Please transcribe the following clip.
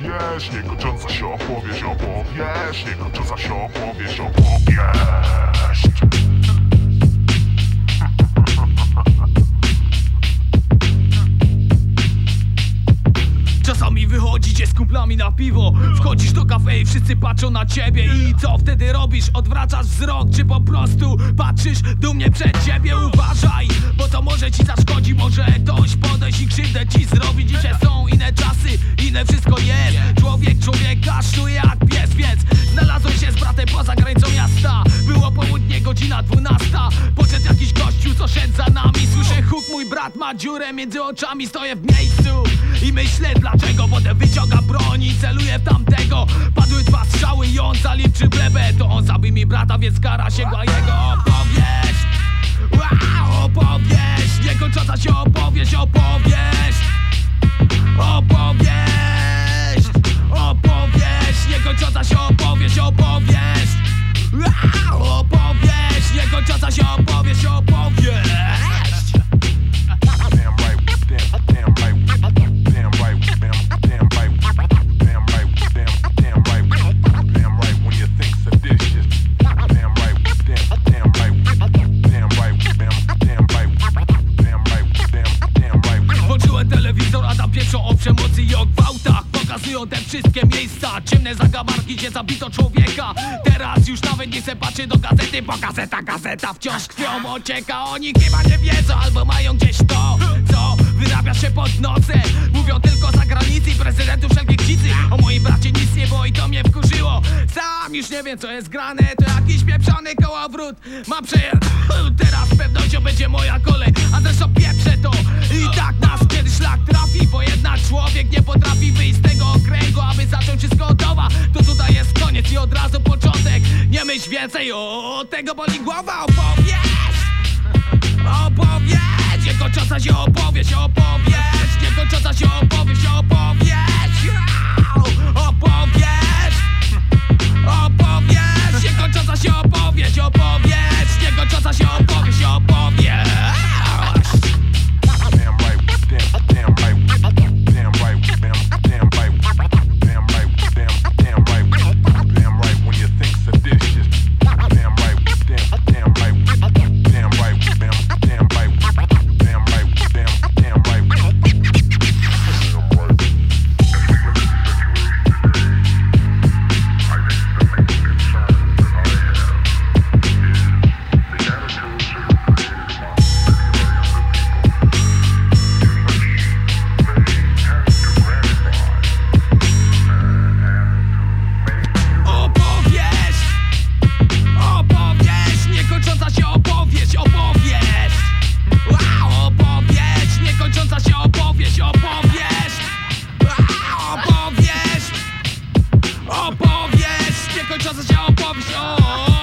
opowiesz Niekończąca się opowieść opowiesz Niekończąca się opowieść opowieść Czasami wychodzicie z kumplami na piwo Wchodzisz do kafe i wszyscy patrzą na ciebie I co wtedy robisz? Odwracasz wzrok Czy po prostu patrzysz dumnie przed siebie? Uważaj, bo to może ci zaszkodzi Może ktoś brat ma dziurę między oczami Stoję w miejscu i myślę dlaczego Potem wyciąga broń i celuje w tamtego. Padły dwa strzały i on zaliczy plebę To on zabił mi brata, więc kara sięgła jego opowieść. Wow, Opowieść, niekończąca się opowieść, opowieść Opowieść. Opowieść, Te wszystkie miejsca. Ciemne zagamarki, gdzie zabito człowieka. Teraz już nawet nie se patrzy do gazety Bo gazeta, gazeta wciąż krwią. Ocieka Oni chyba nie wiedzą, albo mają gdzieś to Co wyrabia się pod nosem Mówią tylko za granicy i prezydentów wszelkie ksicy O moim bracie nic nie było i to mnie wkurzyło. Sam już nie wiem co jest grane. To jakiś pieprzony kołowrót Mam przeje... Teraz z pewnością będzie moja kolej. A zresztą pieprzę to. I tak nas kiedyś więcej o tego boli głowa Opowiedz, opowiedz Jego ciosa się opowiedz, opowiedz Jego ciosa się Oh.